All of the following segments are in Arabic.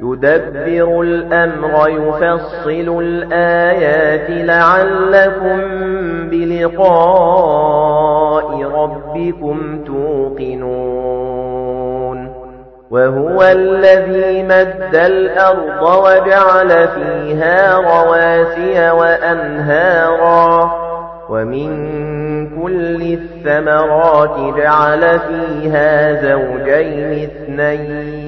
يدبر الأمر يفصل الآيات لعلكم بلقاء ربكم توقنون. وهو الذي مد الأرض وجعل فيها رواسي وأنهارا. ومن كل الثمرات جعل فيها زوجين اثنين.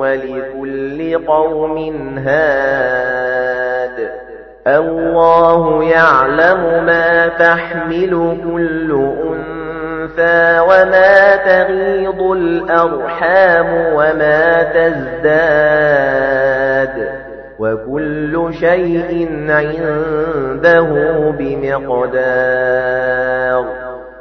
ولكل قوم هاد. الله يعلم ما تحمل كل أنثى وما تغيض الأرحام وما تزداد. وكل شيء عنده بمقدار.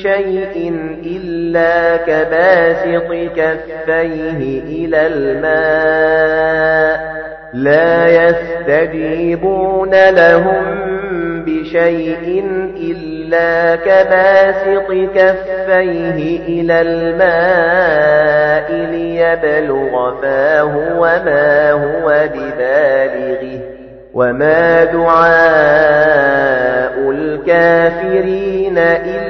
بِشَيْءٍ إِلَّا كَبَاسِطِ كَفَّيْهِ إِلَى الْمَاءِ لا يستجيبون لهم بشيء إلا كباسط كفيه إلى الماء ليبلغ فاه وما هو ببالغه وما دعاء الكافرين إلا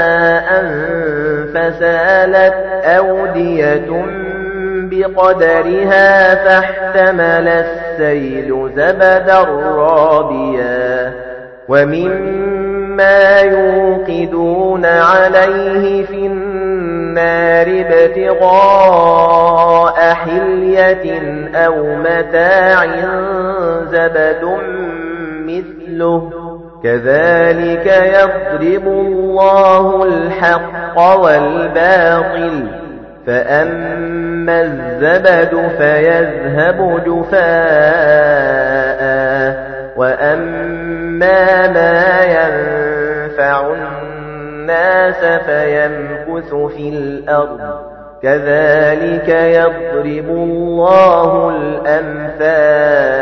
فسالت أودية بقدرها فاحتمل السيل زبدا رابيا ومما يوقدون عليه في النار ابتغاء حلية أو متاع زبد مثله كذلك يضرب الله الحق والباطل فأما الزبد فيذهب جفاء وأما ما ينفع الناس فيمكث في الأرض كذلك يضرب الله الأمثال.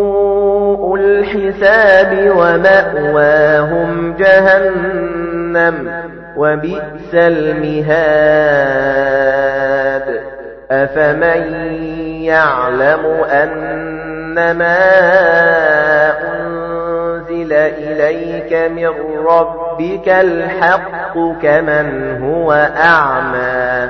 الْحِسَابِ وَمَأْوَاهُمْ جَهَنَّمُ وَبِئْسَ الْمِهَادُ. أَفَمَن يَعْلَمُ أَنَّمَا أُنزِلَ إِلَيْكَ مِن رَّبِّكَ الْحَقُّ كَمَنْ هُوَ أَعْمَى؟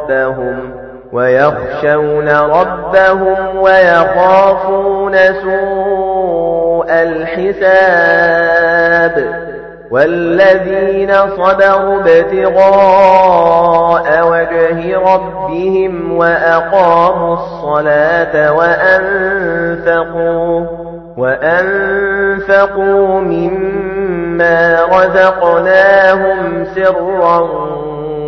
رَبَّهُمْ وَيَخْشَوْنَ رَبَّهُمْ وَيَخَافُونَ سُوءَ الْحِسَابِ وَالَّذِينَ صَبَرُوا ابْتِغَاءَ وَجْهِ رَبِّهِمْ وَأَقَامُوا الصَّلَاةَ وَأَنفِقُوا وَأَنفِقُوا مِمَّا رَزَقْنَاهُمْ سِرًّا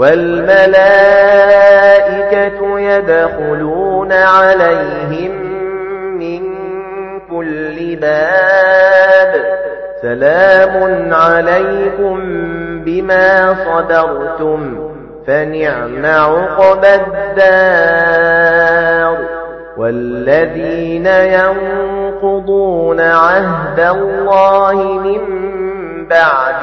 وَالْمَلَائِكَةُ يَدْخُلُونَ عَلَيْهِمْ مِنْ كُلِّ بَابٍ. سَلَامٌ عَلَيْكُمْ بِمَا صَبَرْتُمْ فَنِعْمَ عُقْبَى الدَّارِ. وَالَّذِينَ يَنقُضُونَ عَهْدَ اللَّهِ مِنْ بَعْدِ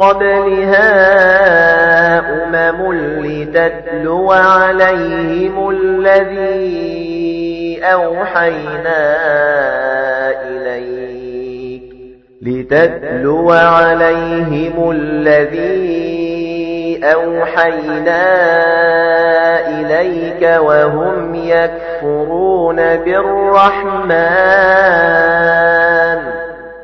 قَبْلِهَا أُمَمٌ لِتَتْلُوَ عَلَيْهِمُ الَّذِي أَوْحَيْنَا إِلَيْكَ. لِتَتْلُوَ عَلَيْهِمُ الَّذِي أَوْحَيْنَا إِلَيْكَ وَهُمْ يَكْفُرُونَ بِالرَّحْمَنِ.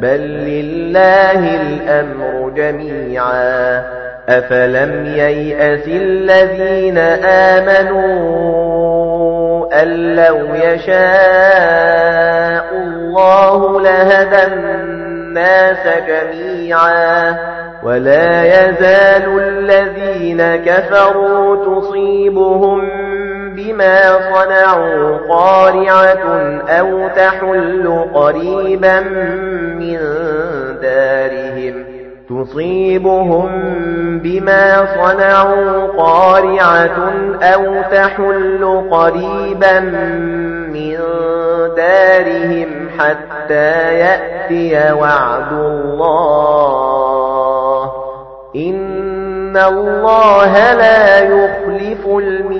بل لله الأمر جميعا أفلم ييأس الذين آمنوا أن لو يشاء الله لهدى الناس جميعا ولا يزال الذين كفروا تصيبهم بما صنعوا قارعة أو تحل قريبا من دارهم تصيبهم بما صنعوا قارعة أو تحل قريبا من دارهم حتى يأتي وعد الله. إن الله لا يخلف الميعاد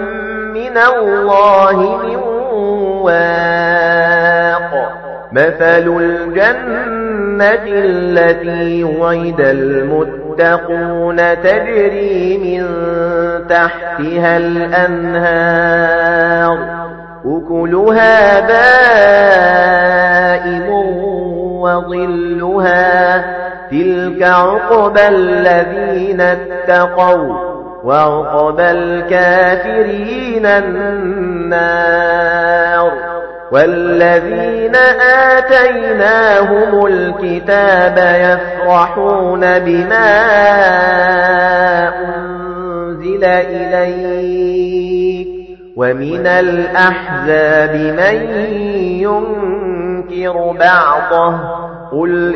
من الله من واق. مثل الجنة التي وعد المتقون تجري من تحتها الأنهار. أكلها بائم وظلها. تلك عقبى الذين اتقوا. وعقبى الكافرين النار والذين آتيناهم الكتاب يفرحون بما أنزل إليك وَمِنَ الْأَحْزَابِ مَن يُنكِرُ بَعْضَهُ قُلْ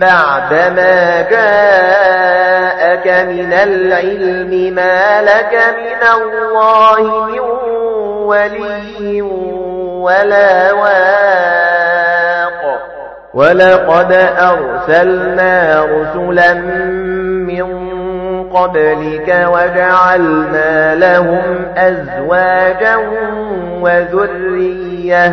بَعْدَمَا جَاءَكَ مِنَ الْعِلْمِ مَا لَكَ مِنَ اللَّهِ مِنْ وَلِيٍّ وَلَا وَاقٍ. وَلَقَدْ أَرْسَلْنَا رُسُلًا مِنْ قَبْلِكَ وَجَعَلْنَا لَهُمْ أَزْوَاجًا وَذُرِّيَّةً.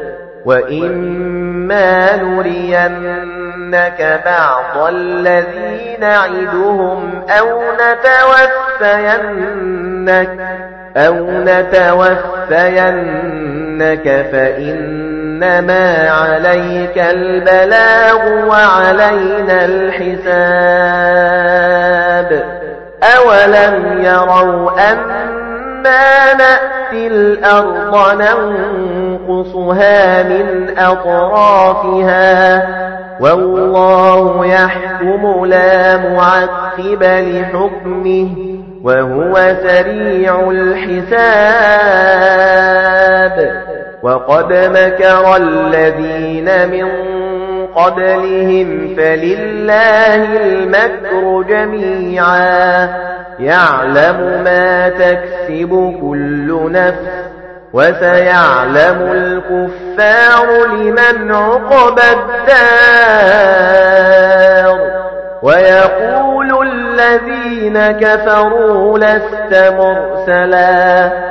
وَإِمَّا نُرِيَنَّكَ بَعْضَ الَّذِي نَعِدُهُمْ أَوْ نَتَوَفَّيَنَّكَ أَوْ نَتَوَفَّيَنَّكَ فَإِنَّ إنما عليك البلاغ وعلينا الحساب أولم يروا أنا نأتي الأرض ننقصها من أطرافها والله يحكم لا معقب لحكمه وهو سريع الحساب وقد مكر الذين من قبلهم فلله المكر جميعا. يعلم ما تكسب كل نفس وسيعلم الكفار لمن عقب الدار. ويقول الذين كفروا لست مرسلا.